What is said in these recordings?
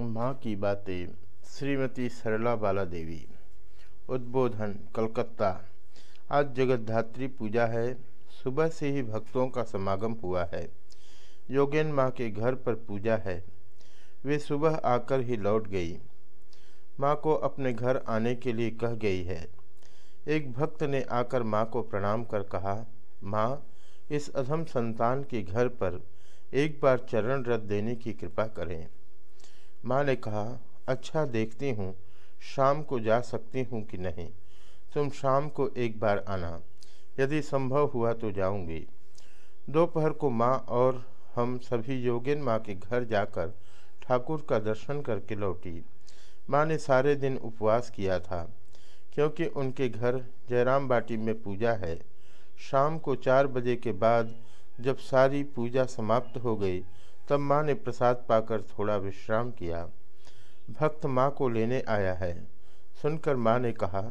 माँ की बातें श्रीमती सरला बाला देवी उद्बोधन, कलकत्ता। आज जगतधात्री पूजा है। सुबह से ही भक्तों का समागम हुआ है। योगेन माँ के घर पर पूजा है। वे सुबह आकर ही लौट गई। माँ को अपने घर आने के लिए कह गई है। एक भक्त ने आकर माँ को प्रणाम कर कहा, माँ, इस अधम संतान के घर पर एक बार चरण रथ देने की कृपा करें। माँ ने कहा अच्छा देखती हूँ, शाम को जा सकती हूँ कि नहीं? तुम शाम को एक बार आना। यदि संभव हुआ तो जाऊँगी। दोपहर को माँ और हम सभी योगिन माँ के घर जाकर ठाकुर का दर्शन करके लौटी। माँ ने सारे दिन उपवास किया था, क्योंकि उनके घर जयराम बाटी में पूजा है। शाम को चार बजे के बाद जब सारी पूजा समाप्त हो गई तब माँ ने प्रसाद पाकर थोड़ा विश्राम किया। भक्त माँ को लेने आया है। सुनकर माँ ने कहा,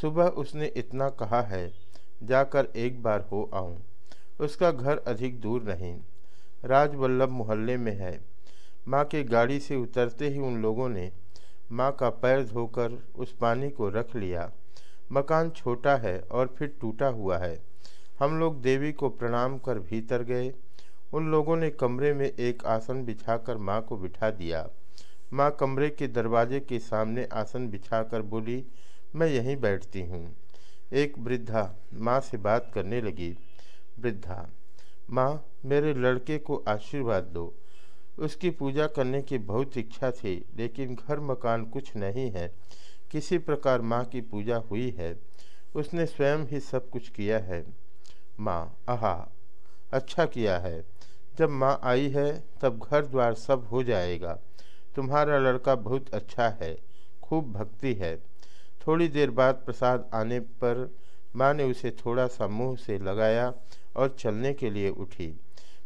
सुबह उसने इतना कहा है, जाकर एक बार हो आऊँ। उसका घर अधिक दूर नहीं। राजवल्लभ मोहल्ले में है। माँ के गाड़ी से उतरते ही उन लोगों ने माँ का पैर धोकर उस पानी को रख लिया। मकान छोटा है और फिर टूटा हुआ है। हम लोग देवी को प्रणाम कर भीतर गए। उन लोगों ने कमरे में एक आसन बिछाकर माँ को बिठा दिया। माँ कमरे के दरवाजे के सामने आसन बिछाकर बोली, मैं यहीं बैठती हूँ। एक वृद्धा माँ से बात करने लगी। वृद्धा, माँ, मेरे लड़के को आशीर्वाद दो। उसकी पूजा करने की बहुत इच्छा थी, लेकिन घर मकान कुछ नहीं है। किसी प्रकार माँ की पूजा हुई है। उसने स्वयं ही सब कुछ किया है। माँ, आहा अच्छा किया है। जब माँ आई है, तब घर द्वार सब हो जाएगा। तुम्हारा लड़का बहुत अच्छा है, खूब भक्ति है। थोड़ी देर बाद प्रसाद आने पर माँ ने उसे थोड़ा सा मुँह से लगाया और चलने के लिए उठी।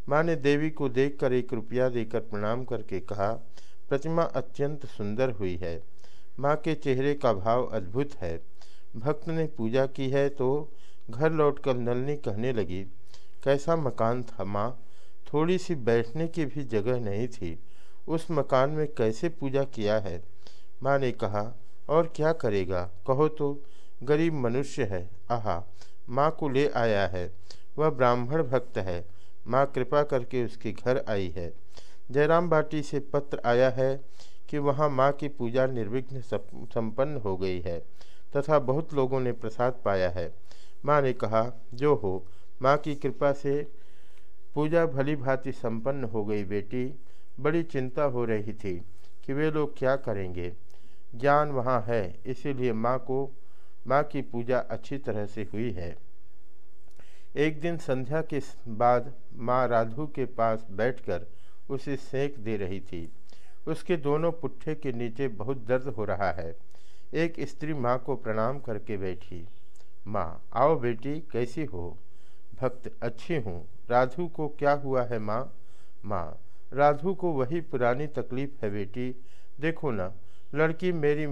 माँ ने देवी को देखकर एक रुपया देकर प्रणाम करके कहा, प्रतिमा अत्यंत सुंदर हुई है। माँ के चेहरे का भाव अद्भुत है। भक्त ने पूजा की है तो घर लौटकर नलनी कहने लगी, कैसा मकान था माँ? थोड़ी सी बैठने की भी जगह नहीं थी। उस मकान में कैसे पूजा किया है? माँ ने कहा, और क्या करेगा? कहो तो गरीब मनुष्य है। आहा, माँ को ले आया है। वह ब्राह्मण भक्त है। माँ कृपा करके उसके घर आई है। जयराम बाटी से पत्र आया है कि वहाँ माँ की पूजा निर्विघ्न संपन्न हो गई है तथा बहुत लोगों ने प्रसाद पाया है। माँ ने कहा, जो हो, माँ की कृपा से पूजा भली भांति संपन्न हो गई बेटी। बड़ी चिंता हो रही थी कि वे लोग क्या करेंगे। ज्ञान वहाँ है, इसीलिए माँ को, माँ की पूजा अच्छी तरह से हुई है। एक दिन संध्या के बाद माँ राधु के पास बैठकर उसे सेंक दे रही थी। उसके दोनों पुट्ठे के नीचे बहुत दर्द हो रहा है। एक स्त्री माँ को प्रणाम करके बैठी। माँ, आओ बेटी, कैसी हो? भक्त अच्छी हूँ। राधु को क्या हुआ है माँ? माँ, राधु को वही पुरानी तकलीफ़ है बेटी। देखो ना, लड़की मेरी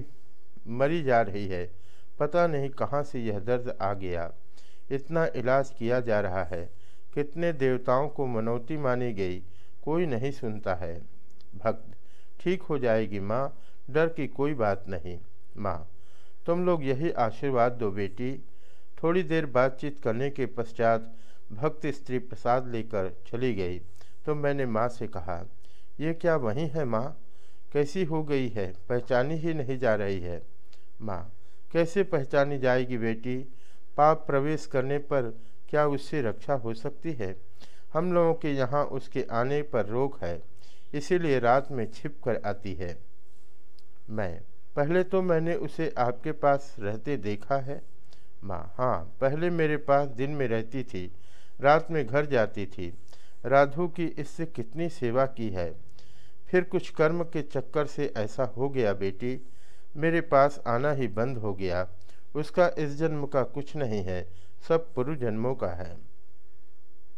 मरी जा रही है। पता नहीं कहाँ से यह दर्द आ गया। इतना इलाज किया जा रहा है। कितने देवताओं को मनौती मानी गई। कोई नहीं सुनता है। भक्त, ठीक हो जाएगी माँ, डर की कोई बात नहीं। माँ, तुम लोग यही आशीर्वाद दो बेटी। थोड़ी देर बातचीत करने के पश्चात भक्त स्त्री प्रसाद लेकर चली गई। तो मैंने माँ से कहा, ये क्या वही है माँ? कैसी हो गई है? पहचानी ही नहीं जा रही है। माँ, कैसे पहचानी जाएगी बेटी? पाप प्रवेश करने पर क्या उससे रक्षा हो सकती है? हम लोगों के यहाँ उसके आने पर रोक है, इसीलिए रात में छिप कर आती है। मैं, पहले तो मैंने उसे आपके पास रहते देखा है? माँ हाँ पहले मेरे पास दिन में रहती थी। रात में घर जाती थी। राधु की इससे कितनी सेवा की है? फिर कुछ कर्म के चक्कर से ऐसा हो गया, बेटी। मेरे पास आना ही बंद हो गया। उसका इस जन्म का कुछ नहीं है, सब पूर्व जन्मों का है।